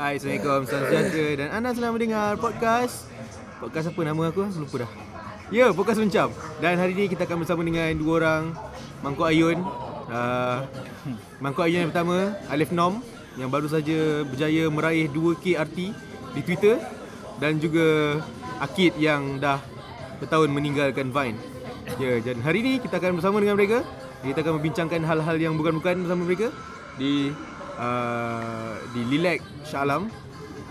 Hai, Assalamualaikum, salam sejahtera dan anda sedang mendengar podcast. Podcast apa nama aku? Lupa dah. Ya, podcast Mencam. Dan hari ni kita akan bersama dengan dua orang. Mangkuk Ayun uh, Mangkuk Ayun yang pertama, Alif Nom Yang baru saja berjaya meraih 2K RT di Twitter. Dan juga Akid yang dah bertahun meninggalkan Vine. Ya, dan hari ni kita akan bersama dengan mereka. Kita akan membincangkan hal-hal yang bukan-bukan bersama mereka Di uh, di Lilac Shah Alam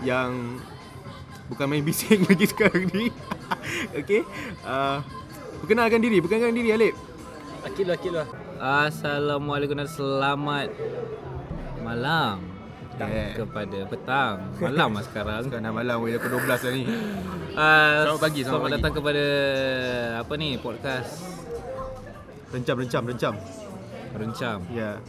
yang bukan main bising lagi sekarang ni. Okey. Uh, perkenalkan diri, perkenalkan diri Alip. Akid lah, akid lah. Assalamualaikum dan selamat malam Yeah. kepada petang. Malam lah sekarang. Sekarang dah malam weh pukul 12 dah ni. Uh, Selamat pagi, selamat Selamat pagi. datang kepada apa ni podcast Rencam, rencam, rencam. Rencam. Ya.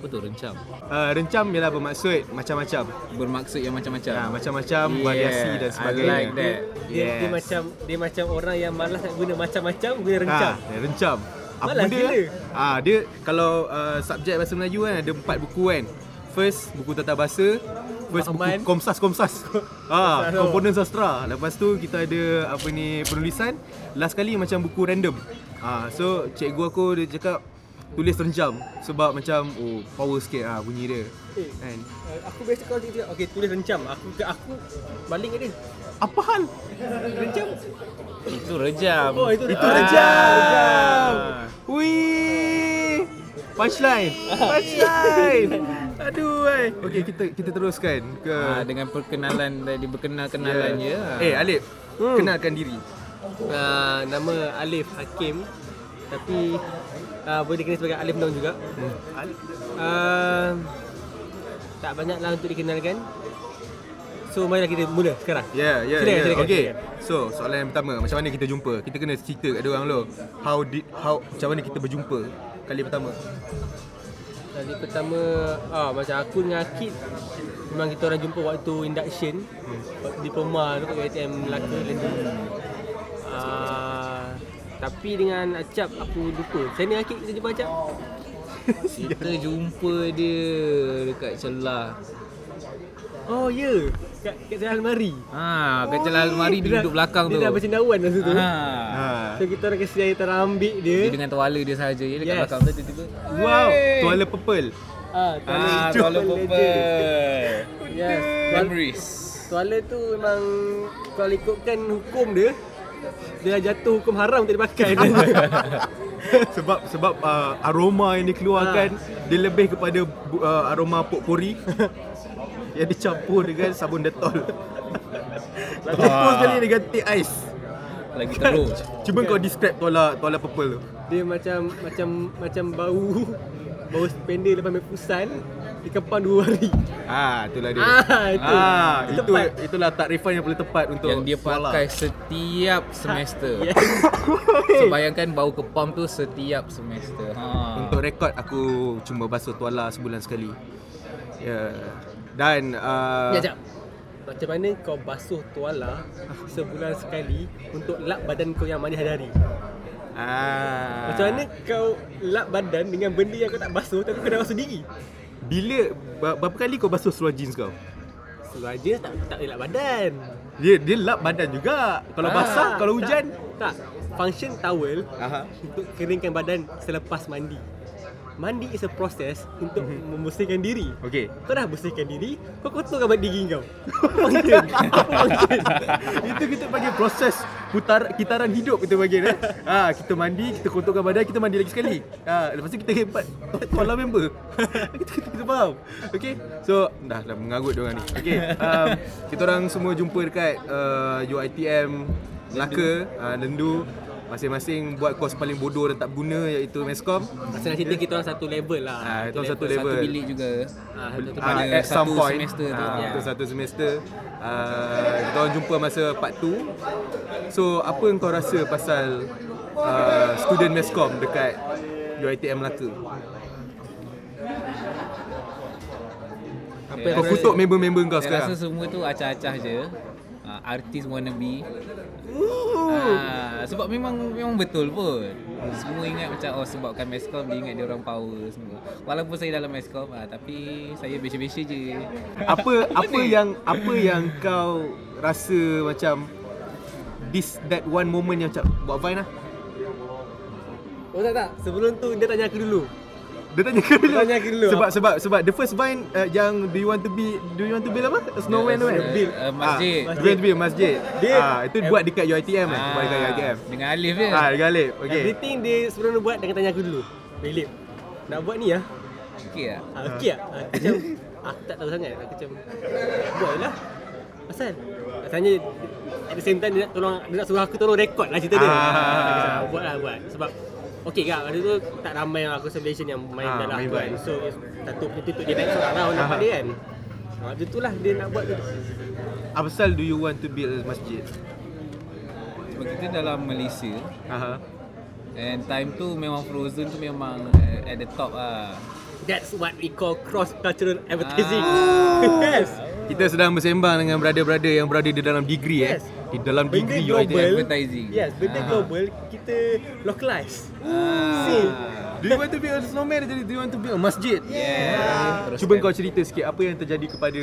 Apa tu rencam? Uh, rencam ialah bermaksud macam-macam. Bermaksud yang macam-macam. Ya, macam-macam variasi dan sebagainya. I like that. Dia, dia Yes. macam dia macam orang yang malas nak guna macam-macam guna rencam. Ha, rencam. Apa Malas benda? gila. Ah, dia kalau uh, subjek bahasa Melayu kan ada empat buku kan. First buku tata bahasa, first buku Fahaman. komsas-komsas. ah, komponen sastra. Lepas tu kita ada apa ni penulisan. Last kali macam buku random. Ah, so cikgu aku dia cakap tulis rencam sebab macam oh power sikit ah bunyi dia. Eh. Kan. Uh, aku biasa kalau dia okey tulis rencam. Aku ke aku baling dia. Apa hal? Rencam. Itu rejam. Oh itu Itu ah, rejam. Wih. Punchline. Punchline. Aduh, eh. Okey, kita kita teruskan ke Ah, dengan perkenalan dari berkenal-kenalan je. Eh, Alif. Hmm. Kenalkan diri. Uh, nama Alif Hakim tapi uh, boleh dikenal sebagai Alif Nom juga. Uh, tak banyaklah untuk dikenalkan. So marilah kita mula sekarang. Ya, ya, Silakan, ya. silakan, Okey. silakan. So, soalan yang pertama, macam mana kita jumpa? Kita kena cerita kat dia orang dulu. How did how macam mana kita berjumpa kali pertama? Kali pertama ah macam aku dengan Akid memang kita orang jumpa waktu induction Hmm. waktu diploma tu kat UiTM Melaka Lendu. Ah tapi dengan Acap aku lupa. Saya ni Akid kita jumpa Acap. Kita jumpa dia dekat celah. Oh ya. Yeah. Kat kat dalam almari. Ha, kat celah almari dia, dah- duduk belakang dia tu. Dia dah bercendawan masa tu. Ha. Ha. So kita orang kasi air terang ambil dia. Dia dengan tuala dia sahaja je dekat Yes. belakang tu tiba-tiba. Wow, tuala purple. Ah, Ah, tuala tuala legend. purple. Yes. Memories. tuala tu memang kalau ikutkan hukum dia dia jatuh hukum haram tak dipakai. sebab sebab uh, aroma yang dikeluarkan dia lebih kepada uh, aroma potpori yang dicampur dengan sabun detol. Lepas sekali dia ganti ais. Lagi teruk. Cuba kau describe tuala tuala purple tu. dia macam macam macam bau bau spender lepas main futsal dikepang dua hari. Ah, itulah dia. Ah, itu. Ah, Itu itulah takrifan yang paling tepat untuk yang dia pakai setiap semester. Yes. So bayangkan bau kepam tu setiap semester. Ha. Untuk rekod aku cuma basuh tuala sebulan sekali. Ya. Dan uh, Ya, jap. Macam mana kau basuh tuala sebulan sekali untuk lap badan kau yang mandi hari-hari? Ah, Macam mana kau lap badan dengan benda yang kau tak basuh tapi kau dah basuh diri? Bila ber- berapa kali kau basuh seluar jeans kau? Seluar jeans tak tak lap badan. Dia dia lap badan juga. Kalau Ah, basah, kalau tak, hujan. Tak. Function towel Aha. untuk keringkan badan selepas mandi. Mandi is a process untuk membersihkan diri. Okey. Kau dah bersihkan diri, kau diri kau. Function? Apa function? Itu kita panggil proses putar kitaran hidup kita panggil eh. Ha, kita mandi, kita kotorkan badan, kita mandi lagi sekali. Ha, lepas tu kita hebat. Tuala member. kita, kita, kita faham. Okey. So, dah dah mengarut dia orang ni. Okey. Um, kita orang semua jumpa dekat uh, UiTM Melaka, uh, Lendu. Masing-masing buat kos paling bodoh dan tak berguna iaitu Meskom. Senang cerita kita orang satu level lah. Ah, kita orang satu level. Satu bilik juga. Ah, satu Ah, Pada at some satu point semester tu. ah, Ya. Untuk satu semester uh, Kita orang jumpa masa part 2 So apa yang kau rasa pasal uh, Student Mescom dekat UiTM Melaka Apa Ya, Kau kutuk member-member kau Saya rasa sekarang semua tu acah-acah je. Artis wannabe. Ah, sebab memang memang betul pun. Semua ingat macam oh sebabkan Mescom dia ingat dia orang power semua. Walaupun saya dalam Mescom ah, tapi saya biasa-biasa je. apa apa yang apa yang kau rasa macam this that one moment yang macam buat Vine lah. Oh tak tak, sebelum tu dia tanya aku dulu. Dia tanya ke dulu. Tanya ke dulu. Sebab sebab sebab the first Vine uh, yang do you want to be do you want to build apa? Snowman Uh, tu kan? uh, uh, masjid. Ah, do you want to be masjid. Dia- ah, itu buat dekat UiTM kan? Buat dekat UiTM. dengan Alif je. Ah, dengan Alip. Okay. Okay. Everything dia sebelum dia buat dia tanya aku dulu. Philip, nak buat ni ah? Okey ah. Ah, okey ah? Ah, macam aku tak tahu sangat. Aku macam buat je lah. Asal? Tanya at the same time dia nak tolong dia nak suruh aku tolong rekod lah cerita dia. Ah. Buat lah buat. Sebab Okey kak, ada tu tak ramai aku Malaysian yang main Ah, dalam main tu kan. So satu punya tutup dia naik seorang lah orang nampak dia kan. Ha, dia tu lah dia nak buat tu. Apa pasal do you want to build a masjid? Sebab kita dalam Malaysia Aha. and time tu memang Frozen tu memang at the top ah. That's what we call cross cultural advertising. Ah. yes. Kita sedang bersembang dengan brother-brother yang berada di dalam degree Yes. eh. Di dalam Benda degree global. UiTM. advertising. Yes, benda Ah. global kita localize. Ah. See. Do you want to build a snowman jadi do you want to build a masjid? Yeah. Terus Cuba kau cerita sikit apa yang terjadi kepada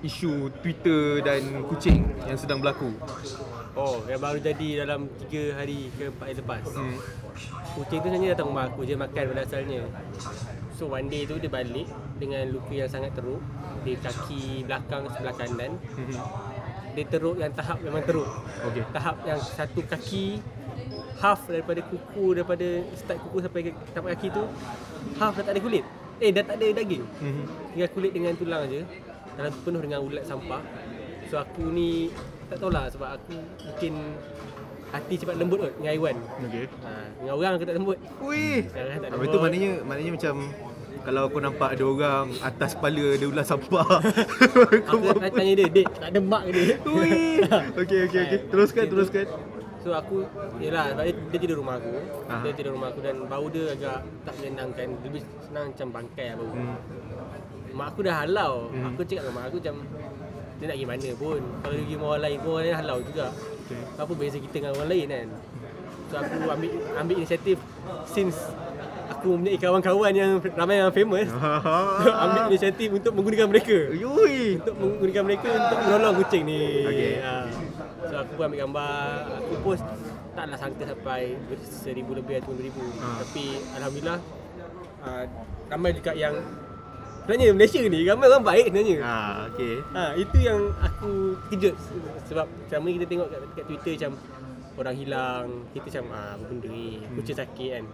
isu Twitter dan kucing yang sedang berlaku. Oh, yang baru jadi dalam 3 hari ke 4 hari lepas. Hmm. Kucing tu sebenarnya datang rumah aku je makan pada asalnya. So one day tu dia balik dengan luka yang sangat teruk di kaki belakang sebelah kanan. Mhm. Dia teruk yang tahap memang teruk. Okey. Tahap yang satu kaki half daripada kuku daripada start kuku sampai ke tapak kaki tu half dah tak ada kulit. Eh dah tak ada daging. Mhm. Tinggal kulit dengan tulang je Dalam tu penuh dengan ulat sampah So aku ni Tak tahulah sebab aku mungkin Hati cepat lembut kot dengan haiwan Okey. ha, Dengan orang aku tak lembut Wih. Tak Apa lembut tu maknanya maknanya macam kalau kau nampak ada orang atas kepala ada ular sampah. Aku nak tanya dia Dek tak ada mak ke dia Wih. Okey okey okey. Teruskan teruskan. So aku Yelah sebab dia, dia tidur rumah aku Aha. Dia tidur rumah aku dan bau dia agak Tak menyenangkan Lebih senang macam bangkai lah bau Hmm. Mak aku dah halau Hmm. Aku cakap dengan mak aku macam Dia nak pergi mana pun Kalau dia pergi rumah orang lain pun Orang lain halau juga Okey. Apa beza kita dengan orang lain kan So aku ambil ambil inisiatif Since Aku mempunyai kawan-kawan yang ramai yang famous so, Ambil inisiatif untuk menggunakan mereka Yui. Untuk menggunakan mereka untuk menolong kucing ni Okey. ha. So aku pun ambil gambar Aku post Taklah sangka sampai Seribu lebih atau dua ribu Ha. Tapi Alhamdulillah uh, Ramai juga yang Sebenarnya Malaysia ni Ramai orang baik sebenarnya Ah okey. Ha, itu yang aku kejut sebab selama ni kita tengok kat, kat Twitter macam orang hilang, kita macam ah apa benda ni, kucing sakit kan.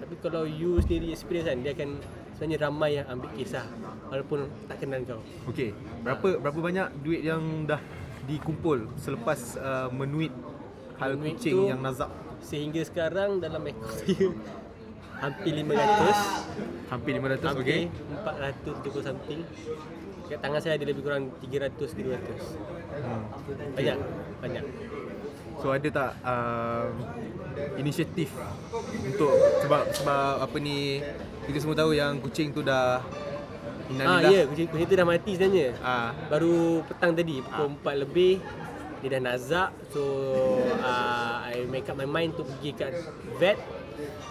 Tapi kalau you sendiri experience kan, dia akan sebenarnya ramai yang ambil kisah walaupun tak kenal kau. Okey. Berapa berapa banyak duit yang dah dikumpul selepas uh, menuit hal Menuit kucing tu- yang nazak? Sehingga sekarang dalam ekor saya hampir 500, Hampir 500 okey. hampir 470 something. Kat tangan saya ada lebih kurang 300 ke 200. Hmm. Banyak, banyak. So ada tak uh, inisiatif untuk sebab sebab apa ni kita semua tahu yang kucing tu dah Ah ya, kucing, kucing tu dah mati sebenarnya. Ah. Baru petang tadi pukul 4 lebih dia dah nazak so uh, I make up my mind to pergi kat vet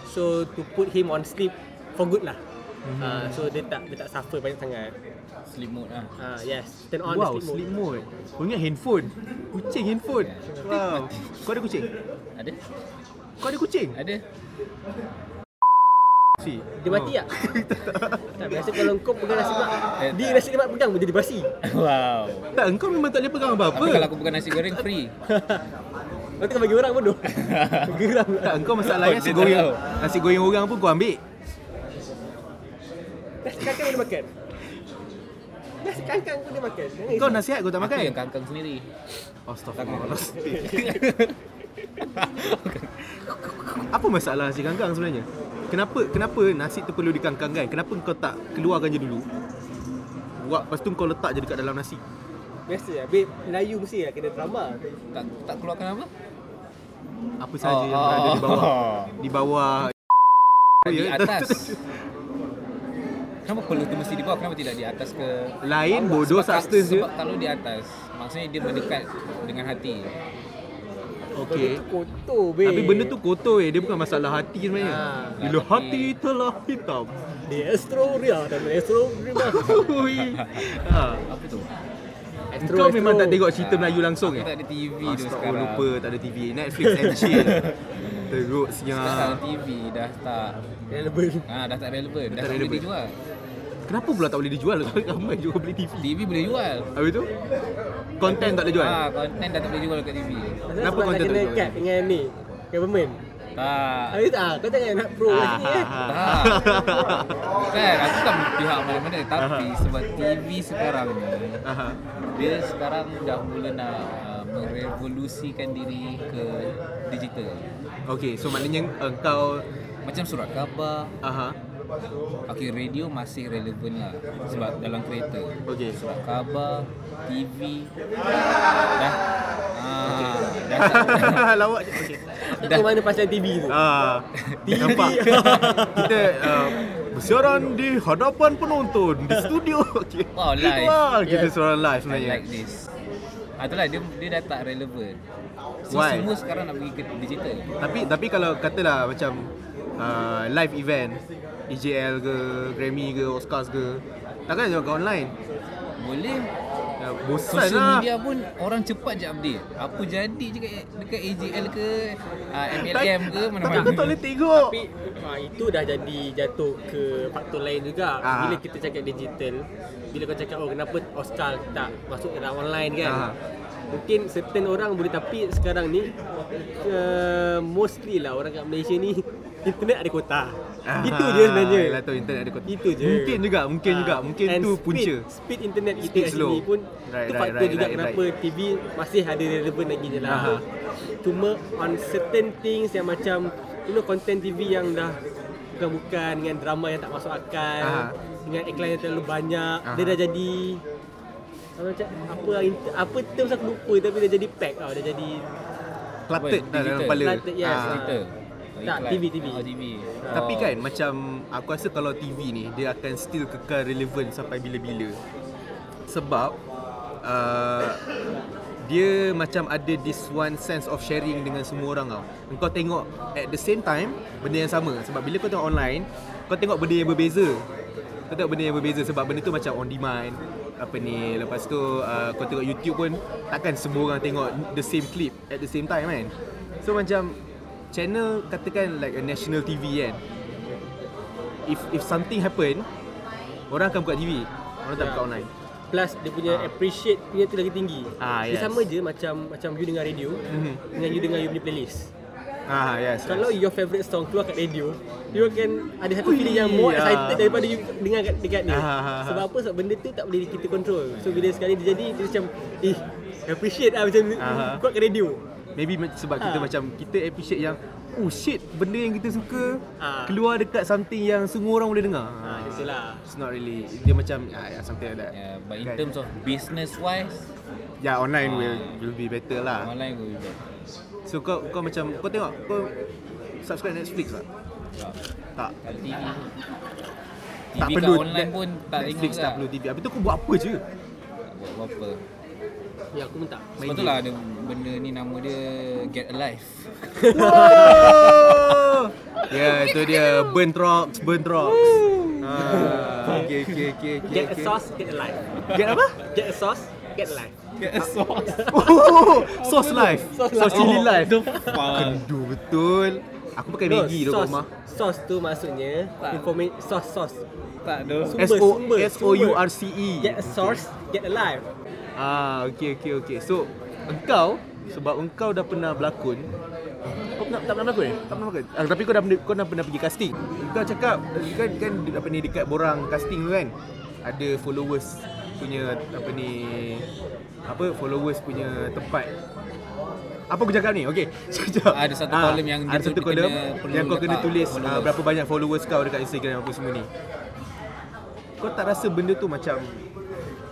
so to put him on sleep for good lah mm-hmm. uh, so dia tak dia tak suffer banyak sangat Sleep mode ah. uh, yes turn on wow, the sleep, sleep mode. mode. Kau ingat handphone? Kucing handphone. Wow. Kau ada kucing? Ada? Kau ada kucing? Ada. Si. dia mati tak? tak biasa kalau kau pegang nasi lemak Eh, dia nasi lemak pegang pun jadi basi wow. Tak, engkau memang tak boleh pegang apa-apa. Tapi kalau aku bukan nasi goreng free. Nanti kau bagi orang bodoh Geram Tak, engkau masalahnya Oh, nasi goreng. tahu. Nasi goreng orang pun kau ambil. Nasi kangkang boleh makan Nasi kangkang pun dia makan Kau nasihat kau tak Aku makan? yang kangkang sendiri. Astaghfirullah. Apa masalah nasi kangkang sebenarnya? Kenapa kenapa nasi tu perlu dikangkangkan? Kenapa kau tak keluarkan je dulu? Buat lepas tu kau letak je dekat dalam nasi. Biasa lah Babe Melayu mesti lah kena drama tak tak keluarkan apa? Apa saja Oh, yang berada di bawah oh. di bawah Di Ya, atas. kenapa perlu tu mesti di bawah? Kenapa tidak di atas ke? Lain bodoh Sebab- substance dia. Sebab kalau di atas, maksudnya dia mendekat dengan hati. Okey. Kotor be. Tapi benda tu kotor eh. Dia bukan masalah hati sebenarnya. Ah. Bila hati telah hitam. Di Astroria dan Astro. Ui. ha. Apa tu? Astro, Kau memang Astro. tak tengok cerita Melayu langsung Aku eh? tak ada TV tu Astagfirullah, sekarang. lupa tak ada TV. Netflix and chill. Teruk Sekarang tak ada siap. TV, dah tak Relevan. Ah, dah tak relevan, dah tak tak boleh dijual. Kenapa pula tak boleh dijual? Ramai juga beli TV. TV boleh jual. Habis tu? Konten tak boleh jual? Ah, konten dah tak boleh jual kat TV. Kenapa Kenapa kau konten tak kena tu? cut dengan ni? Government. Tak. Habis tak, kau jangan nak pro kat sini eh. Tak. Kan, aku kan pihak mana-mana tapi sebab TV sekarang ni dia sekarang dah mula nak uh, merevolusikan diri ke digital. Okay, so maknanya engkau Macam surat khabar, Aha. Okay, radio masih relevan lah sebab dalam kereta. Okay. Surat khabar, TV, dah, ah, Lawak je. Okay. Kau mana pasal TV tu? Ah, nampak. Kita uh, bersiaran di hadapan penonton di studio. Okay. Wow, live. Wah, kita Yes. suara live I sebenarnya. like this. Ah, itulah dia dia dah tak relevan. So Why? semua sekarang nak pergi ke digital. Tapi tapi kalau katalah macam uh, live event EJL ke Grammy ke Oscars ke takkan juga online. Boleh. Bosan Social lah. media pun orang cepat je update. Apa jadi je kat dekat AJL ke uh, MLM ke Tapi mana-mana. kau tak boleh tengok. Tapi ah, itu dah jadi jatuh ke faktor lain juga. Ah. Bila kita cakap digital, bila kau cakap oh kenapa Oscar tak masuk dalam online kan? Ah. Mungkin certain orang boleh tapi sekarang ni uh, mostly lah orang kat Malaysia ni internet ada kota. Ah, Itu je sebenarnya. Yelah tu internet ada kota. Itu je. Mungkin juga, mungkin Ah. juga. Mungkin And tu speed, punca. Speed internet kita Speed slow. sini pun Right, tu right, faktor right, juga right, kenapa TV masih ada relevan lagi je lah. Aha. Cuma on certain things yang macam you know content TV yang dah bukan-bukan dengan drama yang tak masuk akal, Aha. dengan iklan yang terlalu banyak, Aha. dia dah jadi apa macam apa apa terms aku lupa tapi dah jadi pack tau, dah jadi Cluttered dah dalam kepala. Cluttered, yes. Ah. Tak, TV, TV. Oh, TV. Tapi Oh. kan macam aku rasa kalau TV ni dia akan still kekal relevan sampai bila-bila. Sebab uh, dia macam ada this one sense of sharing dengan semua orang tau. Engkau tengok at the same time benda yang sama. Sebab bila kau tengok online, kau tengok benda yang berbeza. Kau tengok benda yang berbeza sebab benda tu macam on demand apa ni lepas tu uh, kau tengok YouTube pun takkan semua orang tengok the same clip at the same time kan so macam channel katakan like a national TV kan if if something happen orang akan buka TV orang tak Ya. buka online plus dia punya Ah. appreciate punya tu lagi tinggi. Ah, Dia yes. sama je macam macam you dengar radio Mhm. dengan you dengar you punya playlist. ah yes Kalau yes. your favourite song keluar kat radio, you akan ada satu Ui, feeling yang more ah. excited daripada you dengar kat dekat ni. Ah, ah, ah. Sebab apa? Sebab benda tu tak boleh kita control. So bila sekali dia jadi, dia macam eh appreciate lah macam Ah. keluar kat radio. Maybe ma- sebab kita Ah. macam kita appreciate yang oh shit benda yang kita suka Ah. keluar dekat something yang semua orang boleh dengar Ha, itulah. it's not really dia macam ah, yeah, something like that Yeah, but in Kan? terms of business wise, yeah online Ah. will will be better lah online will be better. So kau kau macam kau tengok kau subscribe Netflix tak? Tak. Tak. TV Tak TV kat perlu online Net- pun tak Netflix tak tak. perlu TV. Habis tu kau buat apa je? Tak buat apa-apa. Ya aku pun tak. Main Sebab tu lah ada benda ni nama dia Get Alive. Wow! Ya, itu dia burn rocks, burn rocks. Ah, okay, okay, okay, okay. Get a okay. sauce, get a life. Get apa? Get a sauce, get a life. Get a sauce. Oh, sauce life. Sauce Sauce life. chili Oh, life. the fuck. Kendu betul. Aku pakai No, Maggi tu kat sauce, rumah. sauce tu maksudnya Tak. information sauce sauce. Tak ada. S O S O U R C E. Get a source, get a life. Ah, okey okey okey. So, engkau sebab engkau dah pernah berlakon. Kau pernah tak pernah berlakon eh? Tak pernah berlakon. Ah, tapi kau dah pernah- kau dah pernah pergi casting. Kau cakap kan kan apa ni dekat borang casting tu kan. Ada followers punya apa ni apa followers punya tempat. Apa aku cakap ni? Okey. Sekejap. Ada satu Ah, kolom yang ada satu tu kolom yang kau kena tulis followers. berapa banyak followers kau dekat Instagram apa semua ni. Kau tak rasa benda tu macam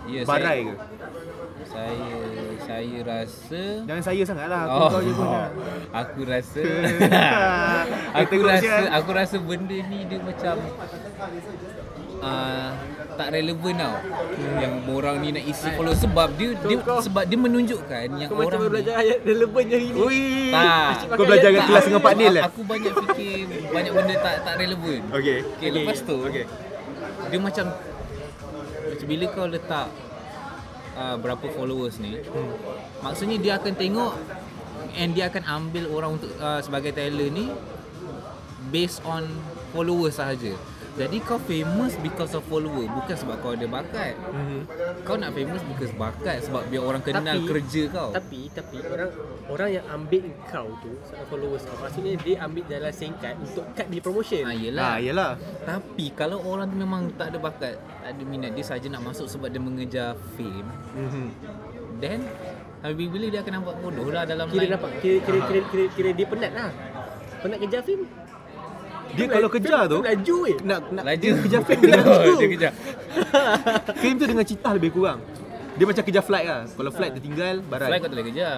Ya, barai ke? Saya, saya rasa Jangan saya sangat lah Aku Oh, kau je pun lah. aku rasa aku rasa sial. aku rasa benda ni dia macam uh, tak relevan tau. Yang orang ni nak isi follow sebab dia dia kau- sebab dia menunjukkan yang Kau macam orang ni belajar ayat relevan hari ni. Ui. Tak. Kau belajar dengan kelas dengan Pak Nil eh? Aku banyak fikir banyak benda tak tak relevan. Okay. Okay, lepas tu Okay. dia macam macam bila kau letak uh, berapa followers ni Hmm. maksudnya dia akan tengok and dia akan ambil orang untuk uh, sebagai talent ni based on followers sahaja jadi kau famous because of follower bukan sebab kau ada bakat Mhm. kau nak famous because bakat sebab biar orang kenal Tapi- kerja kau Tapi tapi orang orang yang ambil kau tu followers kau maksudnya dia ambil jalan singkat untuk cut di promotion. Ah, yelah yelah. Tapi kalau orang tu memang tak ada bakat, tak ada minat, dia saja nak masuk sebab dia mengejar fame, Mhm. then habis bila dia akan nampak bodoh lah dalam Kira line. nampak kira kira, kira kira kira dia penat lah. Penat kejar film. Dia kalau kejar tu laju eh. nak nak Laju. dia kejar film Dia laju. dia kejar. Film tu dengan cita lebih kurang. Dia macam kejar flight lah. Kalau flight tertinggal, barat. Fly kau tak boleh kejar.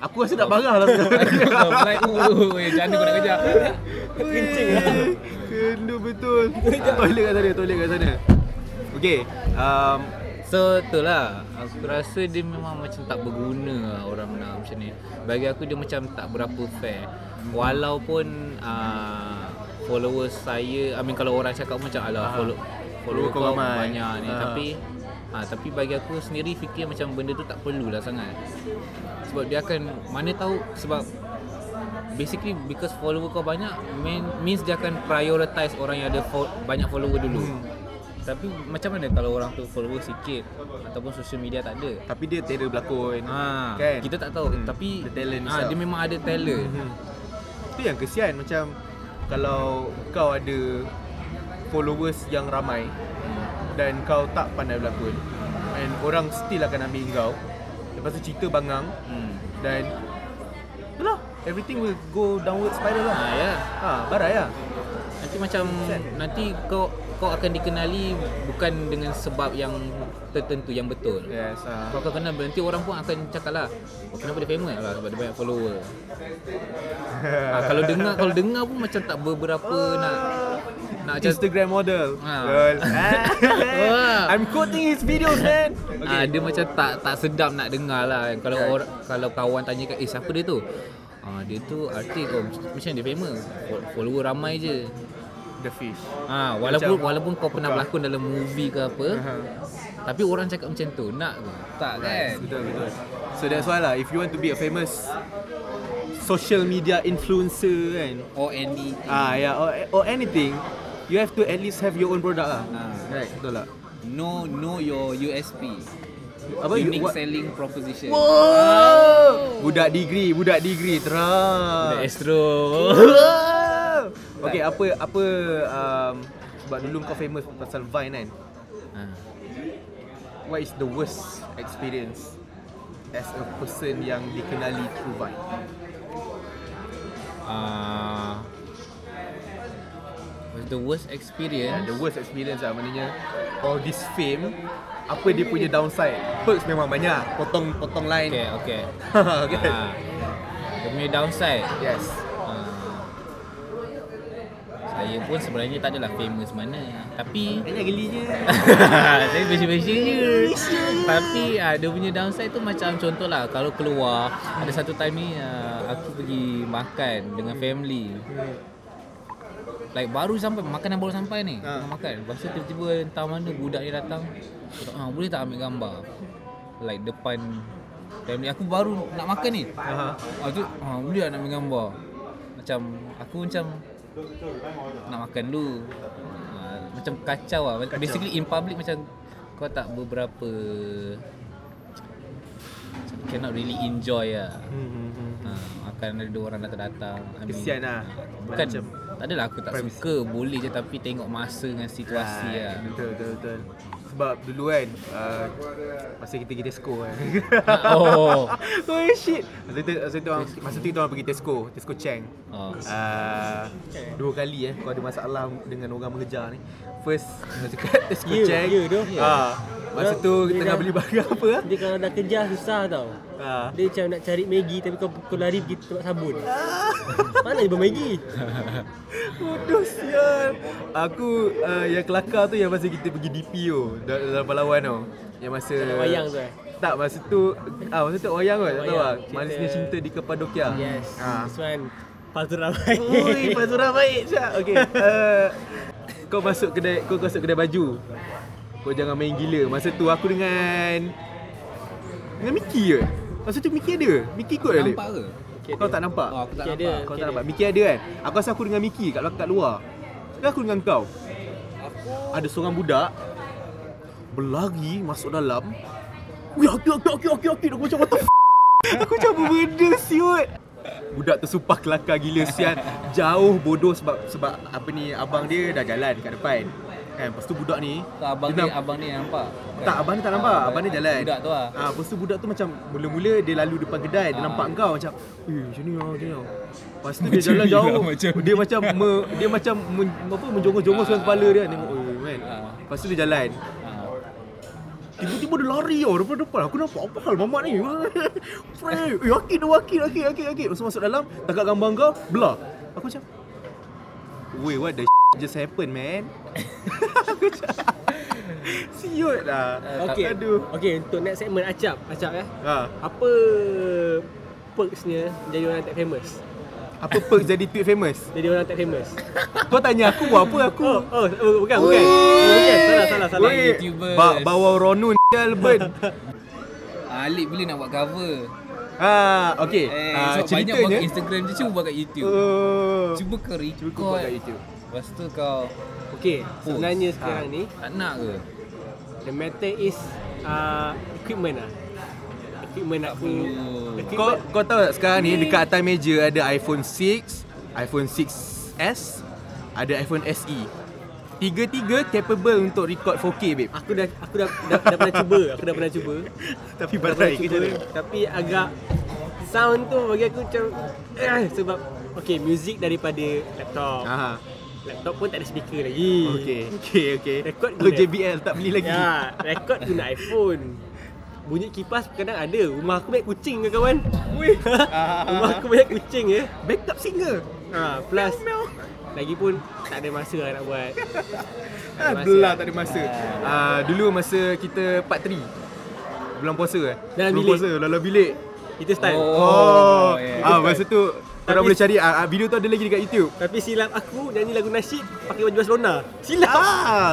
Aku rasa nak marah lah sekarang. Macam mana kau nak kejar? Kencing lah. Kena betul. Toilet kat sana, toilet kat sana. Okay. Um, So tu lah. Aku rasa dia memang macam tak berguna lah orang nak macam ni. Bagi aku dia macam tak berapa fair. Walaupun uh, followers saya I mean kalau orang cakap macam alah follow, follower Follower kau kau ramai." banyak ni. Ah. Tapi uh, tapi bagi aku sendiri fikir macam benda tu tak perlulah sangat. Sebab dia akan mana tahu sebab Basically because follower kau banyak mean, Means dia akan prioritize orang yang ada fo- banyak follower dulu. Hmm. Tapi macam mana kalau orang tu follower sikit ataupun social media tak ada? tapi dia terror berlakon. Ha, Kan? kita tak tahu Hmm, tapi the talent ha, itself. dia memang ada talent. Hmm. Itu yang kesian macam kalau kau ada followers yang ramai dan kau tak pandai berlakon and orang still akan ambil kau lepas tu cerita bangang Hmm. dan Yalah, everything will go downward spiral Ha lah. ya. Ha, barai lah. Nanti macam nanti kau kau akan dikenali bukan dengan sebab yang tertentu yang betul. Yes. Ha. Kau akan kenal nanti orang pun akan cakap lah oh, Kenapa dia famous lah sebab dia banyak follower ha, Kalau dengar kalau dengar pun macam tak beberapa nak Nak macam Instagram model. Ha. I'm quoting his videos man. Okay. Ah, dia macam tak tak sedap nak dengar lah. Kalau Right. orang kalau kawan tanya kat, eh siapa dia tu? Ah, dia tu artis kau. Macam dia famous. Fol- Follower ramai je. The fish. Ah, walaupun Macam walaupun kau pernah berlakon dalam movie ke apa, Ha. tapi orang cakap macam tu. Nak ke? Tak kan? Betul betul. So that's why lah if you want to be a famous social media influencer kan. Or any Ah yeah or, or anything you have to at least have your own product lah. Ah. Right, betul tak? know know your USP. Apa you- Unique what- selling proposition. Wow. Budak degree, budak degree terang. The Astro. Okay, apa apa um, sebab dulu kau famous pasal Vine kan. Ah. What is the worst experience as a person yang dikenali through Vine? Ah. was the worst Yeah, experience? the worst experience lah maknanya all this fame apa dia punya downside? Perks memang banyak. Potong potong line. Okay, okay. okay. Ah. Dia punya downside. Yes. Saya pun sebenarnya tak adalah famous mana Tapi Banyak gelinya. Saya biasa-biasa je Tapi ah, dia punya downside tu macam contoh lah Kalau keluar Ada satu time ni ah, Aku pergi makan dengan family Like baru sampai Makanan baru sampai ni Ha. Makan Lepas tu tiba-tiba entah mana budak ni datang ah, Boleh tak ambil gambar Like depan Family aku baru nak makan ni Aha. Ah tu ah, boleh tak nak ambil gambar. Macam aku macam nak makan dulu. Ah, macam kacau lah. Kacau. Basically in public macam kau tak beberapa cannot really enjoy lah. Hmm, hmm, hmm. Ha, akan ada dua orang datang-datang. I mean, Kesian lah. Bukan Macam tak adalah aku tak privacy. suka boleh je tapi tengok masa dengan situasi Right, lah. Betul betul betul. Sebab dulu kan uh, masa kita pergi Tesco kan. Oh. oh shit. Masa tu masa tu orang- masa tu kita orang pergi Tesco, Tesco Cheng. Oh. Uh, dua kali eh kau ada masalah dengan orang mengejar ni. First masa kat Tesco Ya, Cheng. ya tu. Ah, Masa tu Dia tengah dah- beli barang apa ah? Dia kalau dah kejar susah tau. Ah. Dia macam nak cari Maggi tapi kau, kau lari pergi tempat sabun. Mana dia Maggi? Bodoh sial. Aku uh, yang kelakar tu yang masa kita pergi DP tu dalam, dalam Palawan tu. Yang masa Wayang tu eh? Tak masa tu ah masa tu wayang kot tak tahu ah. Manisnya cinta di Kapadokia. Yes. Ah. This one. Paltura baik. Ui, Fazura baik. Okey. Uh, kau masuk kedai kau masuk kedai baju. Kau jangan main gila. Masa tu aku dengan dengan Miki ke? Masa tu Miki ada? Miki ikut tak? Nampak ke? Kau tak nampak? Oh, aku tak Okey, nampak. ada. Kau Okey, tak ada. nampak? Miki ada kan? Aku rasa aku dengan Miki kat, kat luar. Dan aku dengan kau. Ada seorang budak berlari masuk dalam. Wih, okey okey okey okey okey. Aku macam what the f- Aku macam apa benda siut. Budak tu sumpah kelakar gila sian. Jauh bodoh sebab sebab apa ni abang dia dah jalan kat depan. Kan, lepas tu budak ni Tak, abang ni, abang ni nampak. tak, abang ni tak nampak. Abang ni jalan. Budak tu lah. Ah, lepas tu budak tu macam mula-mula dia lalu depan kedai, dia Ah. nampak kau macam, "Eh, macam ni ah, macam ni." ah." Lepas tu dia jalan jauh. lah, macam dia macam me, dia macam men, apa menjongos-jongoskan Ah. kepala dia tengok, "Oi, man." Ah. Lepas tu dia jalan. Ah. Tiba-tiba dia lari tau depan-depan. Aku nampak apa hal mamat ni? Frey, eh, yakin dah yakin, yakin, yakin, yakin. Tu masuk dalam, tangkap gambar kau, belah. Aku macam, Wait, what the just happened, man? siut lah. Okey. Aduh. Okey, untuk next segment acap, acap ya. Ha. Apa perksnya jadi orang tak famous? Apa perks jadi tweet famous? Jadi orang tak famous. Kau tanya aku buat apa aku? Oh, oh, oh bukan, bukan. Oh, bukan. Salah, salah, salah. Weh, YouTubers. ba- bawa Ronun Alban. Ah, Alip bila nak buat cover? ha, okey. Eh, Ah, sebab banyak buat ceritanya Instagram je, cuba buat kat YouTube. Oh. Cuba kau record. Cuba kau buat kat YouTube. Lepas tu kau Okey, sebenarnya sekarang Ha. ni tak nak ke? the matter is uh, equipment lah. Equipment aku. perlu. Kau kau tahu tak sekarang ni dekat atas meja ada iPhone 6, iPhone 6s, ada iPhone SE. Tiga-tiga capable untuk record 4K babe. Aku dah aku dah, dah, dah pernah cuba, aku dah pernah cuba. Tapi Dah pernah cuba, tapi agak sound tu bagi aku macam eh, sebab okey music daripada laptop. Ha. Laptop pun tak ada speaker lagi. Okey, okey, okey. Record guna- JBL tak beli lagi. Ya, record guna iPhone. Bunyi kipas kadang ada. Rumah aku banyak kucing ke kawan? Weh. Rumah aku banyak kucing ya. Backup singer. Ha, plus lagipun tak ada masa lah nak buat. Ah, belah tak ada masa. Ah, dulu masa kita part 3. Bulan puasa eh. Dalam Bulan bilik. puasa dalam bilik. Itu style. Oh. Oh. yeah. Ah, masa tu korang boleh cari ah, ah, video tu ada lagi dekat YouTube. Tapi silap aku nyanyi lagu nasyid pakai baju Barcelona. Silap. Ah,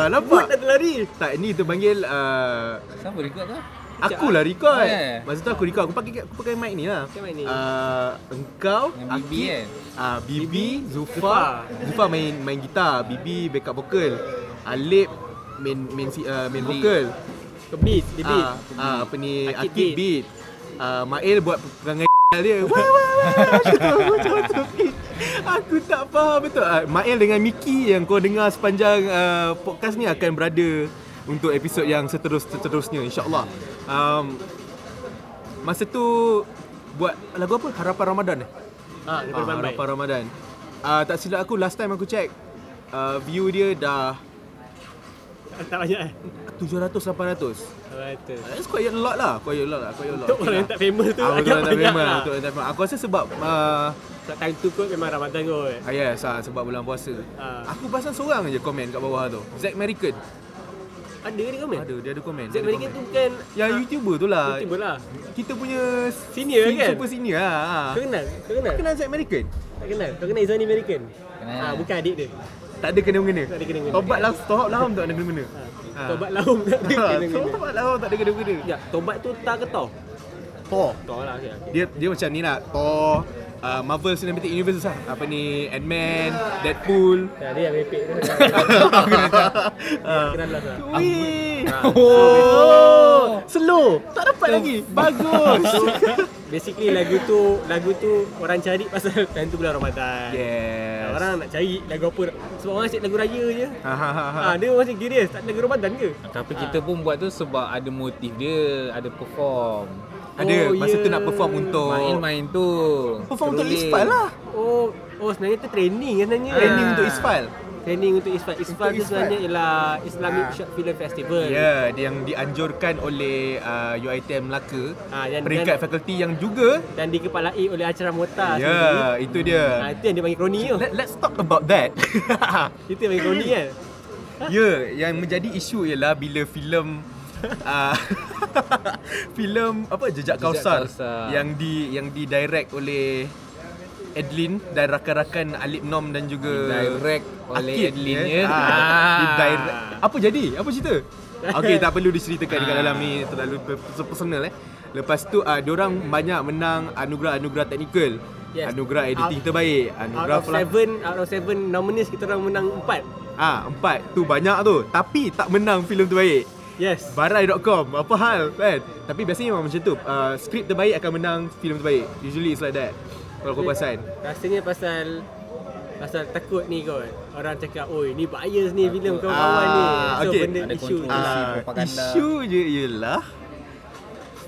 Buat nampak? tak terlari. Tak, ni tu panggil uh, Siapa record tu? aku lah record. Oh, yeah. Masa tu aku record, aku pakai aku pakai mic ni lah. Pakai mic ni. Uh, engkau, Bibi kan? Ah, Bibi, Bibi, Zufa. Zufa. Main main gitar, Bibi backup vocal. Alip main main si- uh, main Lead. vocal. Ke beat, beat. Ah, ah, apa ni Akid beat. beat. Ah, Mail buat perangai dia. Wah wah wah. Macam macam. Aku tak faham betul. Ah, Mail dengan Miki yang kau dengar sepanjang uh, podcast ni akan berada untuk episod yang seterus seterusnya insya-Allah. Um, masa tu buat lagu apa? Harapan Ramadan eh? Ha, Ah. Harapan Ramadan. Ah, tak silap aku last time aku check uh, view dia dah Tak banyak eh. 700 800. Betul. That's quite a lot lah. Quite a lot lah. Quite a lot. Untuk orang yang tak famous tu Ah, agak betul tak memang. lah. Untuk tak memang. Aku rasa sebab uh, Sebab time tu kot memang Ramadan kot. ah, yes, ah, sebab bulan puasa. Ah. Aku pasal seorang je komen kat bawah tu. Zack American. Ada dia komen? Ada, dia ada komen. Zack American tu bukan Yang YouTuber tu lah. YouTuber lah. Kita punya Senior sen- kan? Super senior lah. ah. Kau kenal? Kau kenal? Kenal Zack American? Tak kenal. Kau kenal Izani American? Kenal. Ah, bukan adik dia. Tak ada kena-mengena. Tak ada kena-mengena. Tobat lah, tobat lah tak ada kena-mengena. Ha. Ah. Tobat lahum tak ada kena-kena. Tobat lah tak ada kena-mengena. Ya, tobat tu tak ke toh? Thor. Toh lah okay. Dia dia macam ni lah. Thor, uh, Marvel Cinematic Universe lah. Apa ni, Ant-Man, Deadpool. Ya, dia yang merepek tu. Ah. Kenal lah lah. Wih. Ah. Oh. Slow. Tak dapat lagi. Bagus. Basically lagu tu lagu tu orang cari pasal time tu bulan Ramadan. yes. Orang nak cari lagu apa Sebab orang asyik lagu raya je Ha ha ha. ha. Ha, dia masih curious tak ada lagu Ramadan ke? Tapi kita pun buat tu sebab ada motif dia, ada perform. Ada Oh, masa tu ya. nak perform untuk Main main tu. perform untuk. Isfal lah. Oh, oh sebenarnya tu training sebenarnya. Training Ah. untuk Isfal. Training untuk ISFAL. ISFAL tu sebenarnya ialah Islamic Ah. Short Film Festival. Ya, yeah, yang dianjurkan oleh uh, UiTM Melaka. Ah, dan- peringkat dan- fakulti yang juga Dan dikepalai oleh acara Mota Ya, yeah, itu dia. Ah, itu yang dia panggil kroni tu. Let, let's talk about that. Itu yang panggil kroni kan. ya, yang menjadi isu ialah bila filem uh, filem apa Jejak Jejak Kausar, Kausar. yang di yang di direct oleh Edlin dan rakan-rakan Alip Nom dan juga Direct oleh Akid, Edlin, ya. ya. Ah, Ah. direct. Apa jadi? Apa cerita? Okey, tak perlu diceritakan dekat dalam ni terlalu per- personal eh. Lepas tu ah uh, orang banyak menang anugerah-anugerah teknikal. Yes. Anugerah editing Out- terbaik, Out anugerah of pelak- seven, out of seven nominees kita orang menang empat. Ah, empat tu banyak tu. Tapi tak menang filem terbaik. Yes. Barai.com Apa hal kan Tapi biasanya memang macam tu uh, Skrip terbaik akan menang filem terbaik Usually it's like that Kalau kau perasan Rasanya pasal pasal takut ni kot. Orang cakap, "Oi, ni bias ni filem kawan-kawan ni." Ah, So okay. benda Ada isu. Ah. propaganda. Isu je ialah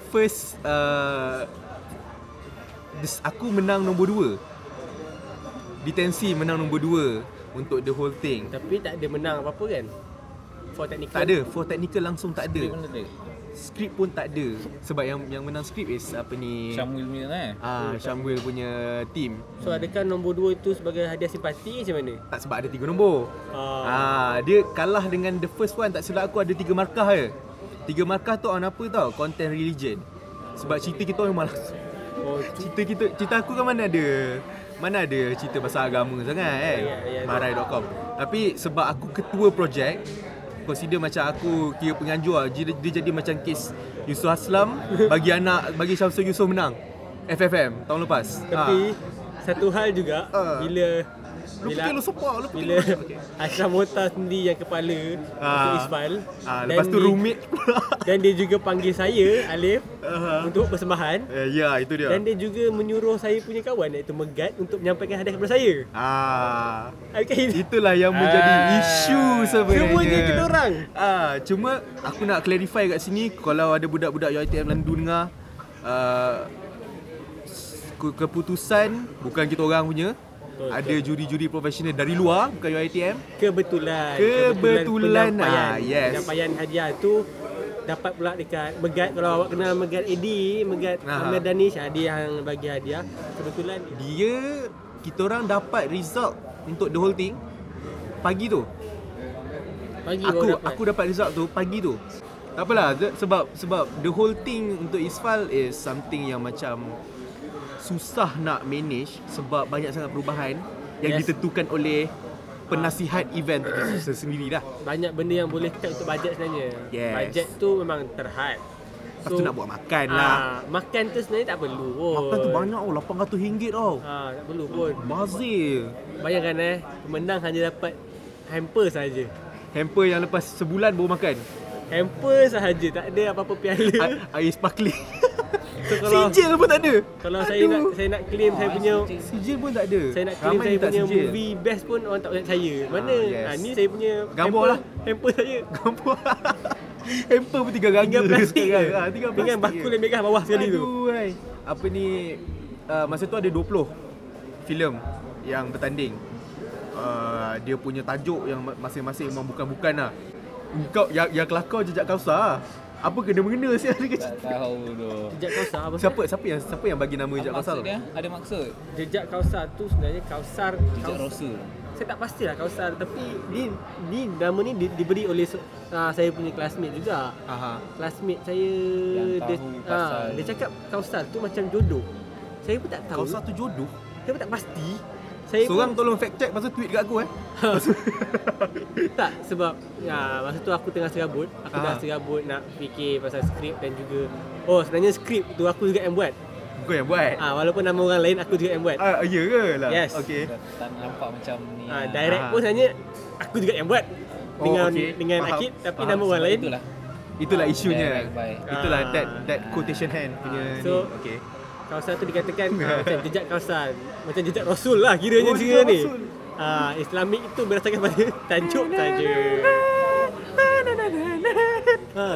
First uh, this, Aku menang nombor 2 Detensi menang nombor 2 Untuk the whole thing Tapi tak ada menang apa-apa kan? For technical. Tak ada For technical langsung tak ada. Skrip pun tak ada Sebab yang yang menang skrip is Apa ni Syamul punya eh. Ah, Syamwil punya team So adakah nombor 2 itu sebagai hadiah simpati macam mana? Tak sebab ada tiga nombor Ah. Ah, dia kalah dengan the first one tak silap aku ada tiga markah je. Tiga markah tu on apa tau? Content religion. Sebab cerita kita orang malas. Oh, Cerita kita cerita aku kan mana ada mana ada cerita pasal agama sangat kan. Ya, ya, ya. Marai.com. Tapi sebab aku ketua projek consider macam aku kira penganjur lah. Dia, dia jadi macam kes Yusuf Aslam bagi anak bagi Syamsul Yusof menang. FFM tahun lepas. Tapi satu hal juga Ah. bila Lu fikir lu sepak, lu bila lu- Okay. Ashraf Mota sendiri yang kepala Ah. untuk Isfal Ah, dan lepas tu roommate pula. dan dia juga panggil saya Alif Aha. untuk persembahan Eh, ya, itu dia. dan dia juga menyuruh saya punya kawan iaitu Megat untuk menyampaikan hadiah kepada saya. Ah, ini itulah yang menjadi Ah. isu sebenarnya. Semuanya kita orang. Ah, cuma aku nak clarify kat sini kalau ada budak-budak UiTM Landu dengar uh, ke- keputusan bukan kita orang punya. Betul, ada juri-juri profesional dari luar bukan UiTM. kebetulan Kebetulan, penyampaian, ah, yes. penyampaian hadiah tu dapat pula dekat Megat kalau awak kenal Megat Edi, Megat Aha. Ahmed Danish ah, dia yang bagi hadiah. Kebetulan Dia kita orang dapat result untuk the whole thing pagi tu. pagi aku dapat. aku dapat result tu pagi tu. Tak apalah sebab sebab the whole thing untuk Isfal is something yang macam susah nak manage sebab banyak sangat perubahan yang Yes. ditentukan oleh penasihat event tu sendiri dah. banyak benda yang boleh cut untuk bajet sebenarnya. Yes. Bajet tu memang terhad. Lepas tu nak buat makan lah. ah, Makan tu sebenarnya tak perlu pun. Makan tu banyak oh RM800 tau. Ah, tak perlu pun. Bazir. Bayangkan eh, pemenang hanya dapat hamper saja. Hamper yang lepas sebulan baru makan. Hamper sahaja, tak ada apa-apa piala. A- Air sparkling. So, kalau- Sijil pun tak ada. Kalau saya Aduh. nak saya nak claim saya punya Sijil pun tak ada. saya nak claim Ramai saya punya sijil. movie best pun orang tak percaya saya. Mana? Ah, yes. Ah, ni saya punya Gambar lah. Hamper saya. Gambar Hamper pun tiga gangga plastik sekarang. Ah, Dengan plastik bakul je. yang megah bawah sekali tu. Aduh, ai. Apa ni uh, Masa tu ada 20 filem yang bertanding uh, Dia punya tajuk yang ma- masing-masing memang bukan-bukan lah Kau, yang, yang kelakar jejak kausar Apa kena-mengena sih ada Tak tahu tu. Jejak kausar apa? Siapa siapa yang siapa yang bagi nama jejak kausar dia? Ada maksud. Jejak kausar tu sebenarnya kausar Jejak kaus- Rasul. Saya tak pastilah kausar tapi ni ni nama ni di, diberi oleh uh, saya punya classmate juga. Aha. Classmate saya Yang dia, ah, pasal- dia cakap kausar tu macam jodoh. Saya pun tak tahu. Kausar tu jodoh. Saya pun tak pasti. Saya Seorang pun, tolong fact check pasal tweet kat aku eh. tak sebab ya masa tu aku tengah serabut, aku Ah. dah serabut nak fikir pasal skrip dan juga oh sebenarnya skrip tu aku juga yang buat. Kau yang buat. Ah walaupun nama orang lain aku juga yang buat. Ah, ya ke lah? Yes. Okay. Tak, nampak macam ni. Ah ah. direct Ah. pun sebenarnya aku juga yang buat. Oh, Dengan okey. dengan Faham. Akid tapi Faham. nama orang lain. Itulah. Itulah isunya. Itulah Ah. that that quotation hand punya Ah, ni. so- Okay. Kausar tu dikatakan ah, macam jejak kausar. Macam jejak Rasul lah kiranya Oh, oh, ni. Ah, Islamik itu berdasarkan pada tajuk saja. Ha.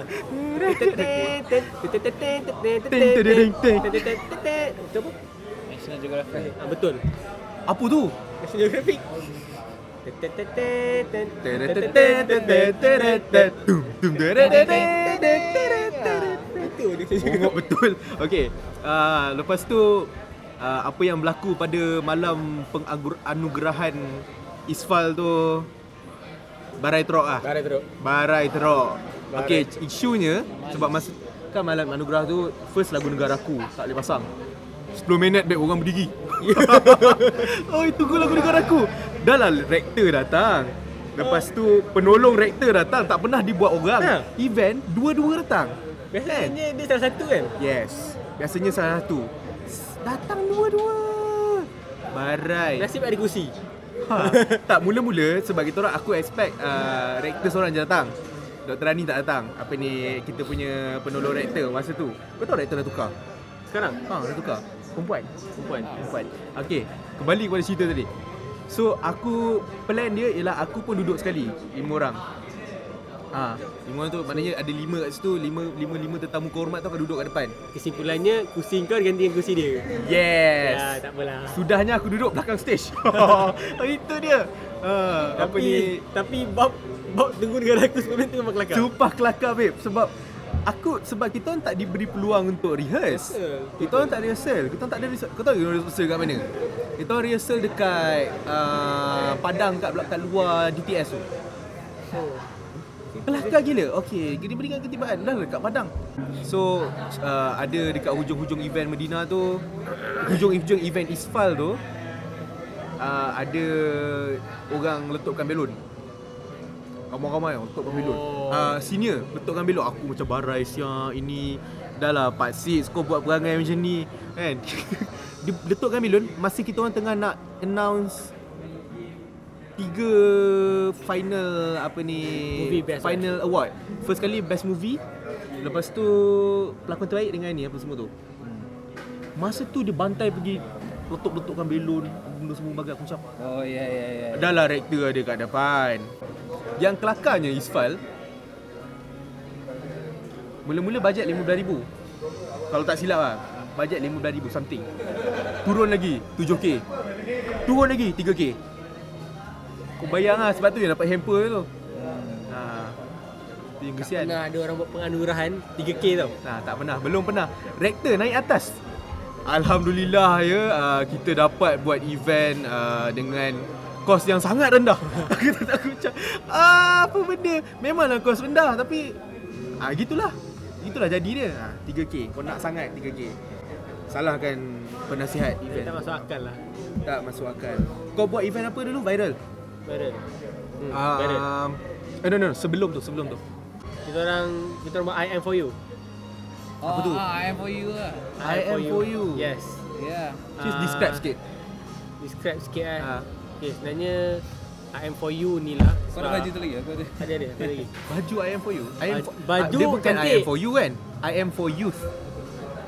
Itu apa? National Geographic. Ah, betul. Apa tu? National Geographic. Itu dia Oh, betul. Okey. Uh, lepas tu uh, apa yang berlaku pada malam penganugerahan Isfal tu Barai teruk ah. Barai teruk. Barai. Barai Okey, isunya sebab masa kan malam anugerah tu first lagu negaraku tak boleh pasang. 10 minit baik orang berdiri. oh, tunggu lagu negaraku. Dah lah rektor datang. Lepas tu penolong rektor datang tak pernah dibuat orang. Ha. Event dua-dua datang. Biasanya dia salah satu kan? Yes. Biasanya salah satu. Datang dua-dua. Barai. Nasib ada kursi. Ha, tak mula-mula sebab kita orang aku expect uh, rektor seorang je datang. Dr. Rani tak datang. Apa ni kita punya penolong rektor masa tu. Kau tahu rektor dah tukar? Sekarang Ha, dah tukar. Perempuan. perempuan. Perempuan. Okey, kembali kepada cerita tadi. So aku plan dia ialah aku pun duduk sekali lima orang. Ha, lima orang tu maknanya ada lima kat situ, lima lima lima tetamu kehormat tu akan duduk kat depan. Kesimpulannya kursi kau diganti dengan kursi dia. Yes. Ya, tak apalah. Sudahnya aku duduk belakang stage. oh, itu dia. Ha, apa Tapi ni? tapi Bob Bob tunggu dengan aku sebelum tu memang kelakar. Sumpah kelakar babe sebab aku sebab kita orang tak diberi peluang untuk rehearse. Rehearsal. Kita orang tak rehearsal. Kita orang tak ada rehearsal. Kau tahu rehearsal kat mana? Kita orang rehearsal dekat uh, Padang kat kat luar DTS tu. Kelakar gila. Okey, kita berikan ketibaan dah dekat Padang. So, uh, ada dekat hujung-hujung event Medina tu, hujung-hujung event Isfal tu, uh, ada orang letukkan belon. Ramai-ramai orang letukkan belon. Oh. Uh, senior letukkan belon. Aku macam barai siang ini. Dah lah Pak Sis kau buat perangai macam ni kan. Dia letukkan belon masa kita orang tengah nak announce tiga final apa ni Movie best final award. First kali best movie. Lepas tu pelakon terbaik dengan ni apa semua tu. Masa tu dia bantai pergi letup-letupkan belon benda semua bagai aku macam Oh ya ya ya. Dah lah rektor ada kat depan Yang kelakarnya Isfal Mula-mula bajet RM15,000 Kalau tak silap lah Bajet RM15,000 something Turun lagi 7K Turun lagi 3K Kau bayang lah sebab tu yang dapat hamper tu ha. Tu yang Tak pernah ada orang buat penganugerahan 3K tau. Nah, tak pernah, belum pernah. Rektor naik atas. Alhamdulillah ya, uh, kita dapat buat event uh, dengan kos yang sangat rendah. aku tak tahu macam ah, apa benda. Memanglah kos rendah tapi ah gitulah. Itulah jadi dia. Ah, 3k. Kau nak sangat 3k. Salahkan penasihat Dia event. tak masuk akal lah. tak masuk akal. Kau buat event apa dulu viral? Viral. Hmm, viral. Um, eh, no, no, sebelum tu, sebelum tu. Kita orang kita orang buat I am for you. Apa tu? Ah, I am for you lah. I am for you. Yes. Ya. Just Ah, describe sikit. Describe sikit kan. Ah. Okay, sebenarnya I am for you ni lah. Kau ada baju tu lagi? Aku ada. Ada ada, ada lagi. Baju I am for you. I am for, baju ah, dia bukan I am cantik. for you kan? I am for youth.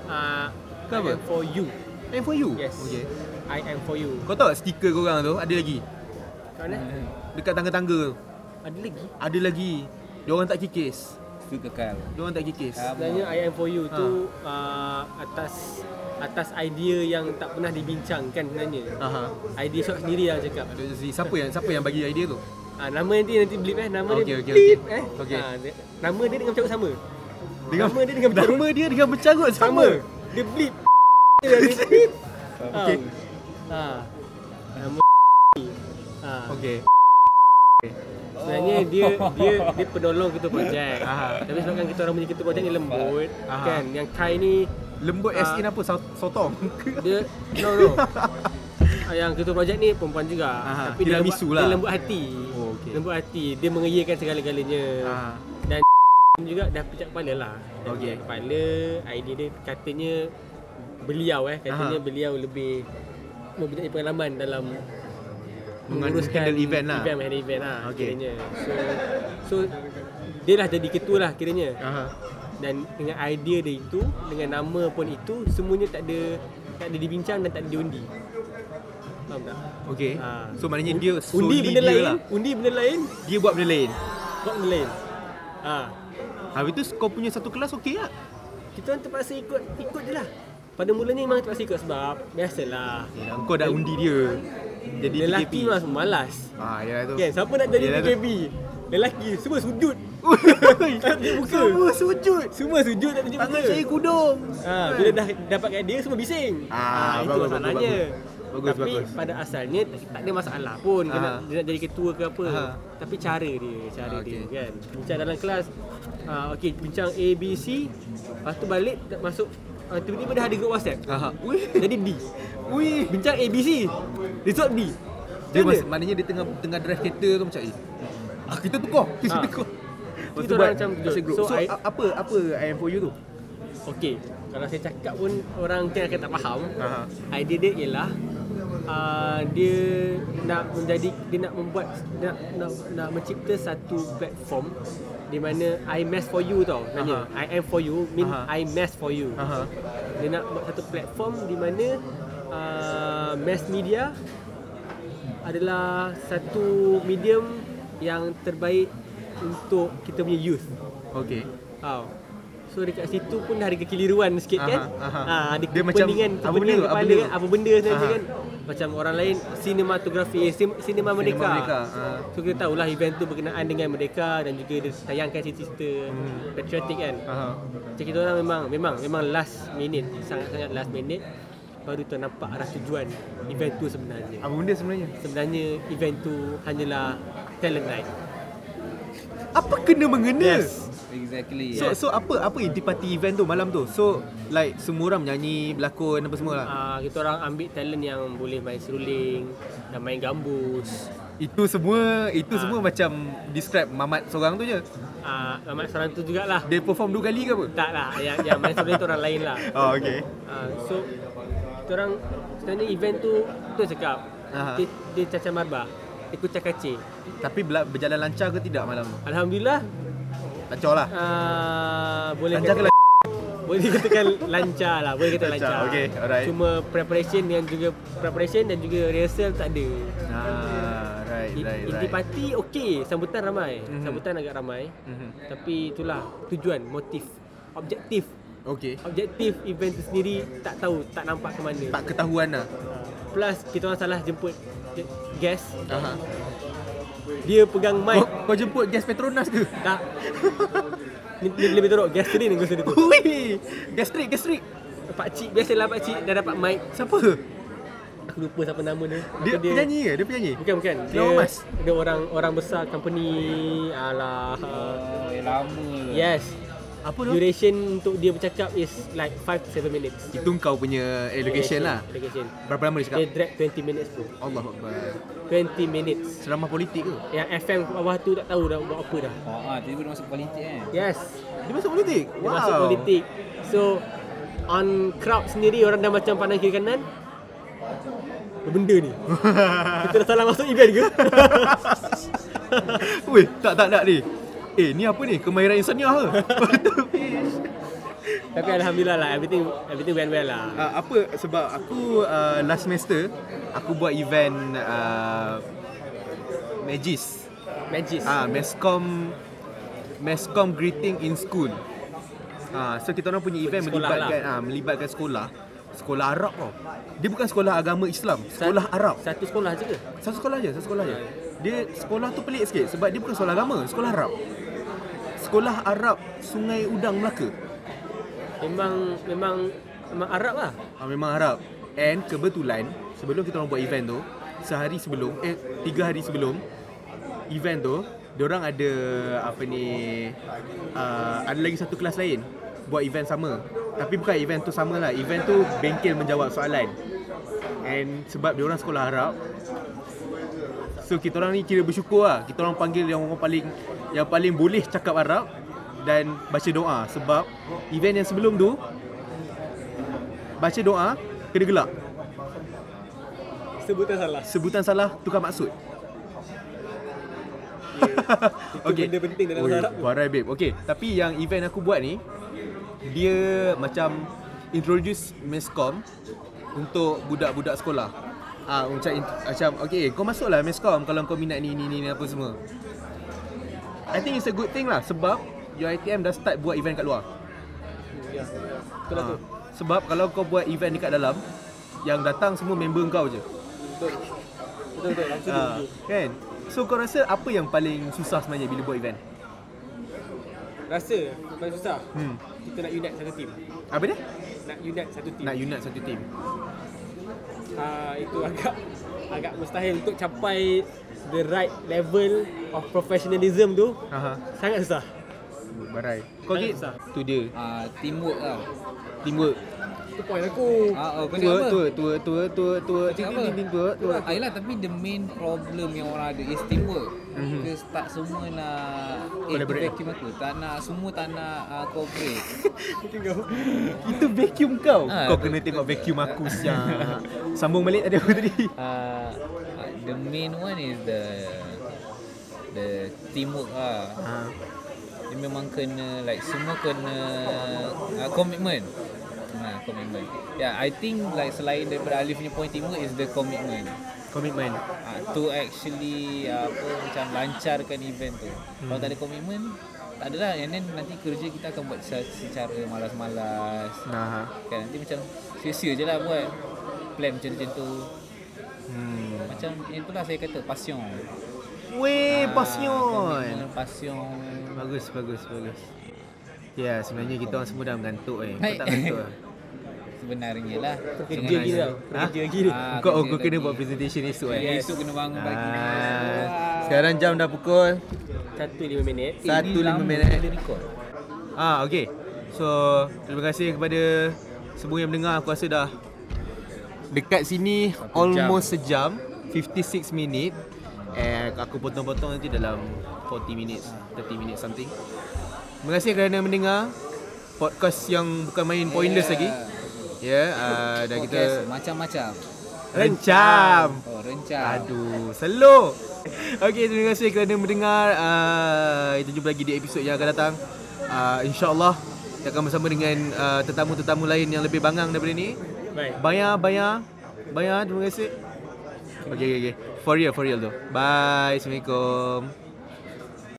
Ah, Kau I apa? am for you. I am for you. Yes. Okay. I am for you. Kau tahu tak stiker korang tu ada lagi Kau nak? dekat tangga-tangga tu. Ada lagi. Ada lagi. Dia orang tak kikis. Itu kekal. Dia orang tak kikis. Ah, Sebenarnya I am for you Ha. tu uh, atas atas idea yang tak pernah dibincangkan sebenarnya. Aha. Idea shot sendiri lah cakap. Siapa yang siapa yang bagi idea tu? Ah, nama nanti nanti blip eh. Nama Okey, dia okey, blip okey. eh. Okey. Ah, dia, nama dia dengan bercarut sama. Dengan nama dia dengan bercarut nama dia dengan bercarut sama. sama. Dia blip. dia dia blip. Okey. Ha. Nama Ha. Okey. Sebenarnya dia dia dia penolong kita projek. Aha. Tapi sebabkan kita orang punya kita projek ni lembut Aha. kan. Yang Kai ni Lembut Ah. as in apa? Sot- Sotong. dia no no. Ah, yang kita projek ni perempuan juga. Aha, Tapi dia lembut, tiramisu lah. dia lembut hati. Oh, okey. Lembut hati. Dia mengeyakan segala-galanya. Dan juga dah pecah kepala lah. Dah Okey. pecah kepala. Idea dia katanya beliau eh katanya Aha. beliau lebih mempunyai pengalaman dalam Handle event lah. Event, handle event lah Okey. kiranya. So so dia lah jadi ketua lah kiranya. Aha. Dan dengan idea dia itu, dengan nama pun itu, semuanya tak ada tak ada dibincang dan tak ada diundi. Faham tak? Okey. Ah. So maknanya dia undi solely benda dia lain, lah. undi benda lain, Dia buat benda lain. buat benda lain. Ha. Habis tu kau punya satu kelas okey tak? Kita orang terpaksa ikut ikut je lah. Pada mulanya memang terpaksa ikut sebab biasalah. Ya, kau dah undi dia. Jadi Lelaki DKP. mas malas. Ah, ya tu. Kan, siapa nak jadi tu. DKP? Lelaki semua sujud. tak tunjuk muka. Semua sujud. Semua sujud tak tunjuk Tangan muka. saya kudung. Ha, bila dah dapat kat dia semua bising. Ah, ha, itu bagus, masalahnya. bagus, bagus. Bagus, Tapi bagus. pada asalnya tak ada masalah pun dia, Ah. nak, dia nak jadi ketua ke apa. Ah. Tapi cara dia, cara Ah, dia okey. kan. Bincang dalam kelas ah okey bincang A B C lepas tu balik masuk ah, tiba-tiba dah ada grup WhatsApp. Aha. Jadi D. Wih. Bincang A B. Result D. Dia mas, maknanya dia tengah tengah drive kereta tu macam eh. Ah, kita tukar. Kita Ah. tukar. Lepas Kita tu buat macam group. So, So, I- apa apa IM4U tu? Okey, kalau saya cakap pun orang mungkin akan tak faham. Aha. Idea dia ialah uh, dia nak menjadi dia nak membuat dia nak, nak, nak mencipta satu platform di mana I mess for you tau sebenarnya. I am for you mean Aha. I mess for you. Aha. Dia nak buat satu platform di mana uh, mass media adalah satu medium yang terbaik untuk kita punya youth. Okey. Wow. So dekat situ pun dah ada kekeliruan sikit Aha, kan. aha. Ha, ada Dia macam kepeningan, apa benda, apa kepala benda? kan, apa benda kan. Macam orang lain sinematografi, sim, sinema merdeka. Merdeka, ha. So kita tahulah event tu berkenaan dengan merdeka dan juga dia tayangkan cerita-cerita Hmm. patriotic kan. Aha. Macam kita orang memang memang memang last minute, sangat-sangat last minute baru tu nampak arah tujuan event tu sebenarnya. Apa benda sebenarnya? Sebenarnya event tu hanyalah talent night. Apa kena mengena? Yes. Exactly. So yeah. so apa apa intipati event tu malam tu? So like semua orang menyanyi, berlakon apa semua lah. Uh, kita orang ambil talent yang boleh main seruling dan main gambus. Itu semua itu Ah. semua macam describe Mamat seorang tu je. Uh, Ahmad seorang tu jugalah. Dia perform dua kali ke apa? Tak lah, yang, yang main seruling tu orang lain lah. Oh okey. Uh, so, kita orang sebenarnya event tu, tu cakap, Aha. dia, dia cacar marbah. Ikut cakacir. Tapi berjalan lancar ke tidak malam tu? Alhamdulillah, Lancar lah. uh, boleh Lancar ke boleh katakan lancar lah, boleh kata Lancar, lancar. okey, alright. Cuma preparation dan juga preparation dan juga rehearsal tak ada. Ah, right, right, Inti right. okey, sambutan ramai. Mhm. Sambutan agak ramai. Mhm. Tapi itulah tujuan, motif, objektif. Okey. Objektif event tu sendiri tak tahu, tak nampak ke mana. Tak ketahuan lah. Plus kita orang salah jemput je- guest. Aha. Dia pegang mic. Kau, kau jemput gas Petronas ke? Tak. Ni, ni lebih teruk ni ni dia tu. Ui, gastrik, gastrik. Pak cik biasalah pak cik dah dapat mic. Siapa? Aku lupa siapa nama dia. Dia Apa penyanyi ke? Dia penyanyi? Bukan bukan. Dia Kenapa, Mas? dia orang orang besar company alah. Oh, lama. Yes. Apa tu? Duration untuk dia bercakap is like 5 to 7 minutes. Itu kau punya education lah. Education. Berapa lama dia cakap? Dia drag 20 minutes bro. Allah Akbar. 20 minutes. Ceramah politik ke? Yang FM bawah tu tak tahu dah buat apa dah. Oh, ah, tiba-tiba dia masuk politik kan. Yes. Dia masuk politik? Dia masuk politik. So on crowd sendiri orang dah macam pandang kiri kanan. Apa benda ni? Kita dah salah masuk event ke? Weh, tak tak tak ni. Eh, ni apa ni? Kemahiran insaniah ke? Tapi alhamdulillah lah everything everything went well lah. uh, apa sebab aku uh, last semester aku buat event uh, Magis. Magis. Ah, Mescom Mescom greeting in school. Ah, so kita orang punya event Sekolah melibatkan ah melibatkan sekolah. Sekolah Arab tau. Dia bukan sekolah agama Islam, sekolah Arab. Satu sekolah je ke? Satu sekolah je, satu sekolah je. Dia sekolah tu pelik sikit sebab dia bukan sekolah agama, sekolah Arab. Sekolah Arab Sungai Udang Melaka. Memang memang memang Arab lah. Ah, memang Arab. And kebetulan sebelum kita orang buat event tu, sehari sebelum eh tiga hari sebelum event tu, diorang ada apa ni uh, ada lagi satu kelas lain buat event sama. Tapi bukan event tu sama lah. Event tu bengkel menjawab soalan. And sebab diorang sekolah Arab, So kita orang ni kira bersyukur lah. Kita orang panggil yang orang paling Yang paling boleh cakap Arab Dan baca doa. Sebab event yang sebelum tu Baca doa Kena gelak. Sebutan salah. Sebutan salah Tukar maksud. Itu benda penting dalam bahasa Arab. Barai babe. Okay Tapi yang event aku buat ni Dia macam Introduce Mescom Untuk budak-budak sekolah Ah, macam macam okay, kau masuklah Mescom kalau kau minat ni ni ni apa semua. I think it's a good thing lah sebab UiTM dah start buat event kat luar. Ya. Betul lah Ah, tu. sebab kalau kau buat event dekat dalam yang datang semua member kau je. Betul. Betul betul. Ah, kan? So kau rasa apa yang paling susah sebenarnya bila buat event? Rasa paling susah. Hmm. Kita nak unite satu team. Apa dia? Nak unite satu team. Nak unite satu team. Uh, itu agak agak mustahil untuk capai the right level of professionalism tu Aha. sangat susah. Barai. Kau Sangat git? susah. Tu dia. Ah, teamwork lah. Teamwork. Itu point aku. Ah, oh, Tua, tua, tua, tua, tua, tua, ting, ting, ting, tua, tua. Ah, yelah, tapi the main problem yang orang ada is teamwork. Mhm. Because tak semua nak eh, tu vacuum aku. Tak nak, semua tak nak uh, cooperate. Itu vacuum kau. Ah, kau tu- kena tu- tengok tu- vacuum aku siap. Sambung balik tadi apa tadi? uh, the main one is the the teamwork lah. Ha. Dia memang kena like semua kena uh, commitment. Ha, commitment. Yeah, I think like selain daripada Alif punya point teamwork is the commitment. Komitmen. uh, to actually uh, apa macam lancarkan event tu. Hmm. Kalau tak ada komitmen, tak ada lah. And then nanti kerja kita akan buat secara, malas-malas. Nah. ha. Kan nanti macam sia-sia je lah buat plan macam-macam tu. Hmm. Macam itulah saya kata passion. Weh, Ah, passion. Passion. Bagus, bagus, bagus. Ya, sebenarnya kita orang semua dah mengantuk eh. Kau tak mengantuk ah? Sebenarnya lah. Kerja tau. Ha? Kerja lagi ni. Ah, Kau, kerja kau kena lagi. buat presentation esok eh. Ya, esok kena bangun pagi. Ah, sekarang jam dah pukul Satu lima minit. Eh, satu ni lima lama minit. Ah, okey. So, terima kasih kepada semua yang mendengar. Aku rasa dah dekat sini Satu almost sejam, 56 minit. Eh, aku potong-potong nanti dalam 40 minutes, 30 minutes something. Terima kasih kerana mendengar podcast yang bukan main pointless lagi. Ya, yeah, uh, dan kita macam-macam. rencam. Oh, rencam. Aduh, slow. Okey, terima kasih kerana mendengar. Uh, kita jumpa lagi di episod yang akan datang. Uh, InsyaAllah kita akan bersama dengan uh, tetamu-tetamu lain yang lebih bangang daripada ni. Baik. Bayar, bayar. Bayar, terima kasih. Okey, okey, okey. For real, for real tu. Bye. Assalamualaikum.